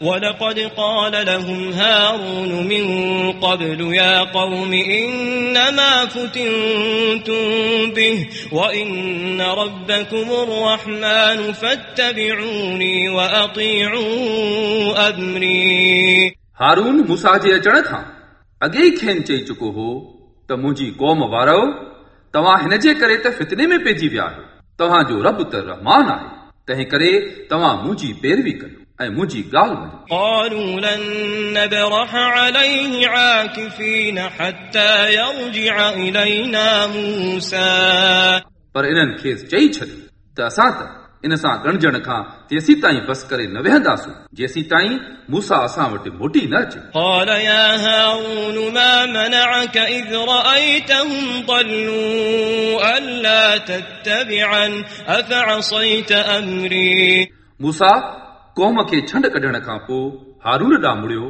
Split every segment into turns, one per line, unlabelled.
ولقد قال لهم هارون من قبل يا قوم إنما فتنتم به وإن ربكم الرحمن فاتبعوني وأطيعوا أمري
हारून मूसा जे अचण खां अॻे ई खेनि चई चुको हो त मुंहिंजी क़ौम वारो तव्हां हिन जे करे त फितने में पइजी विया आहियो तव्हांजो रब त रहमान आहे तंहिं करे तव्हां मुंहिंजी पैरवी कयो ऐं मुंहिंजी ॻाल्हि
قالوا لن نبرح عليه عاكفين حتى يرجع إلينا موسى.
पर इन्हनि खेसि चई छॾियो त असां त इन सां गणजण खां तेसी ताईं बस करे न वेहंदासूं जेसी ताईं मूसा असां वटि मोटी न अचे
قال يا هارون ما منعك اذ رايتهم ضلوا الا تتبعا افعصيت امري
موسى क़ौम खे छंड कढण खां पोइ हारून ॾांहुं मुड़ियो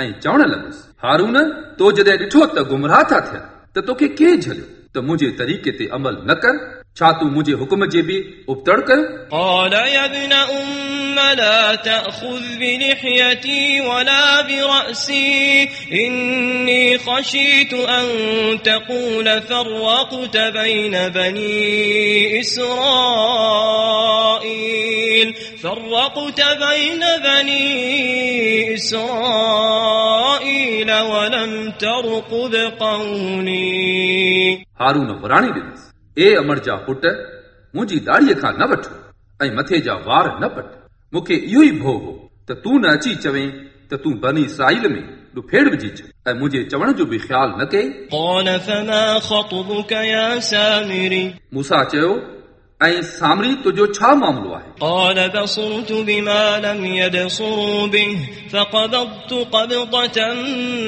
ऐं चवण लॻुसि हारून तो जॾहिं ॾिठो त गुमराह था थियनि त तोखे कंहिं झलियो त मुंहिंजे तरीक़े ते अमल न कर छा तूं मुंहिंजे हुकुम जे बि उबतड़ कयो
قال يا ابن أم لا تأخذ بلحيتي ولا برأسي إني خشيت أن تقول فرقت بين بني إسرائيل فرقت بين بني إسرائيل ولم ترقب قولي
हारून वराणी ॾिनसि ए अमर जा पुट मुंहिंजी दाढ़ीअ खां न वठो ऐं मथे जा वार न पट मूंखे इहो ई भउ हो त तूं न अची चवें त तूं बनी साहिल में ॾुफेड़ विझी छॾ ऐं मुंहिंजे चवण जो बि ख़्यालु न कई
قال فما خطبك يا سامري
मूसा चयो ऐं सामरी तुंहिंजो छा मामिलो आहे
قال بصرت بما لم يبصروا به فقبضت قبضة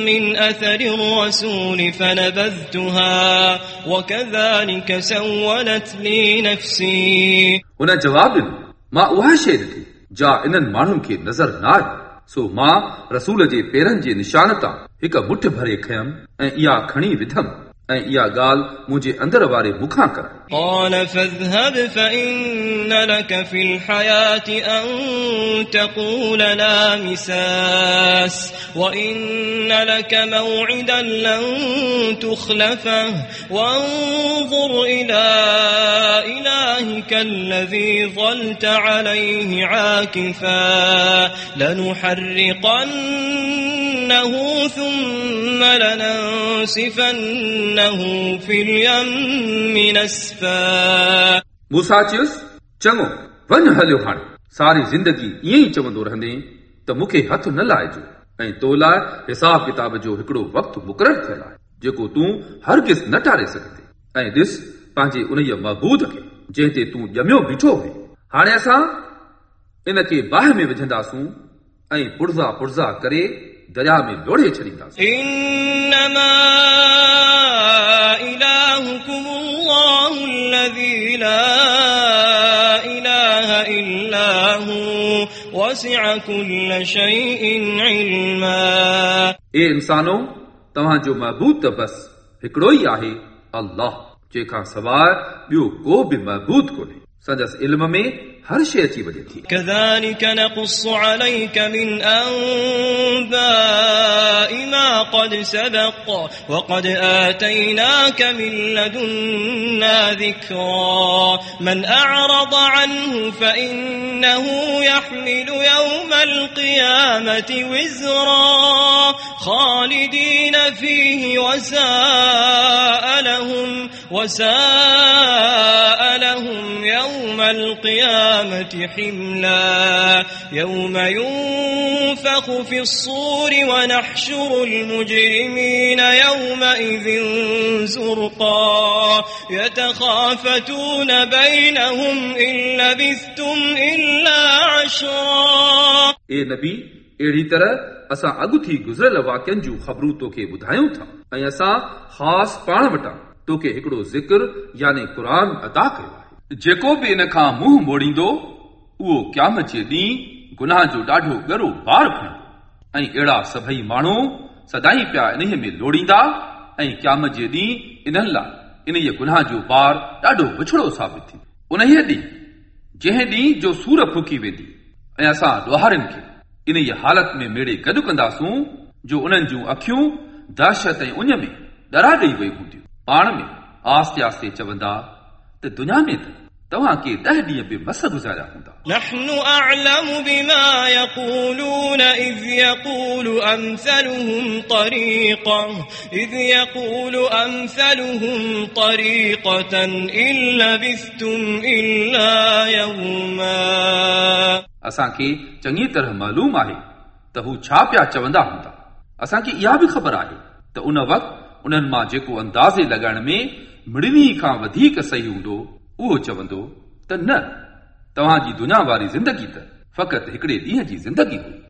من أثر الرسول فنبذتها وكذلك سولت لي نفسي
हुन जवाबु ॾिनो मां उहा शइ ॾिठी जा इन्हनि माण्हुनि खे नज़र न आहे सो मां रसूल जे पेरनि जे निशान तां हिकु मुठ भरे खयमि ऐं इहा खणी विधमि ऐं इहा ॻाल्हि मुंहिंजे अंदर वारे मुखां कराई
قال فاذهب فإن لك في الحياة أن تقول لا مساس وإن لك موعدا لن تخلفه وانظر إلى إلهك الذي ظلت عليه عاكفا لنحرقنه ثم لننسفنه في اليم نسفا
मूसा चयुसि चङो वञ हलियो हाणे सारी ज़िंदगी ईअं ई चवंदो रहंदे त मूंखे हथ न लाइजो ऐं तो लाइ हिसाब किताब जो हिकिड़ो वक़्तु मुक़ररु थियल आहे जेको तूं हरगिज़ न टारे सघंदे ऐं ॾिस पंहिंजे उन मबूद खे जंहिं ते तूं ॼमियो बीठो हुई हाणे असां इन खे बाहि में विझंदासूं ऐं पुर्ज़ा पुर्ज़ा करे दरिया में लोढ़े छॾींदासीं
إنما إلهكم الله الذي لا إله إلا هو وسع كل شيء علما
ए इंसानो तव्हांजो महबूब त बसि हिकिड़ो ई आहे अल्लाह जंहिंखां सवाइ ॿियो को बि महबूद कोन्हे संदसि इल्म में हर शइ अची वञे थी
كذلك نقص عليك من أنباء ما قد سبق وقد آتيناك من لدنا ذكرا من أعرض عنه فإنه يحمل يوم القيامة وزرا خالدين فيه وساء لهم وساء لهم يوم القيامة حملا. يوم ينفخ في الصور ونحشر المجرمين يومئذ زرقا. يتخافتون بينهم إن لبثتم إلا عشرا.
तरह असां अॻु थी गुज़िरियल वाक्यनि जूं ख़बरूं तोखे ॿुधायूं था ऐं असां ख़ासि पाण वटां तोखे हिकिड़ो ज़िक्र यानी क़ुर अदा कयो आहे جيڪو به ان کان منهن موڙيندو اهو قيامت جي ڏينهن گناهه جو ڏاڍو ڳرو ڀار کڻندو ۽ اهڙا سڀئي ماڻهو سدائين پيا انهيءَ ۾ لوڙيندا ۽ قيامت جي ڏينهن انهن لاءِ ان گناهه جو ڀار ڏاڍو وڇڙو ثابت ٿيندو. ان ڏينهن جنهن ڏينهن جو سور فوڪي ويندي ۽ اسان ڏوهارين کي ان ئي حالت ۾ ميڙي گڏ ڪنداسون جو انهن جون اکيون دهشت ۽ اڃ ۾ ڏرا ڏيئي وئي هونديون. پاڻ ۾ آستي آستي چوندا त दुनिया में त तव्हां के ॾह ॾींहं बि मस गुज़ारिया हूंदा
نحن أعلم بما يقولون إذ يقول أمثلهم طريقة إذ يقول أمثلهم طريقة إن لبثتم إلا يوما
असांखे चङी तरह मालूम आहे त हू छा पिया चवंदा हूंदा असांखे इहा बि ख़बर आहे त उन वक़्तु उन्हनि मां जेको अंदाज़े लॻाइण में मिड़नी खां वधीक सही हूंदो उहो चवंदो त न तव्हांजी दुनिया वारी ज़िंदगी त फ़क़ति हिकिड़े ॾींहं जी ज़िंदगी हुई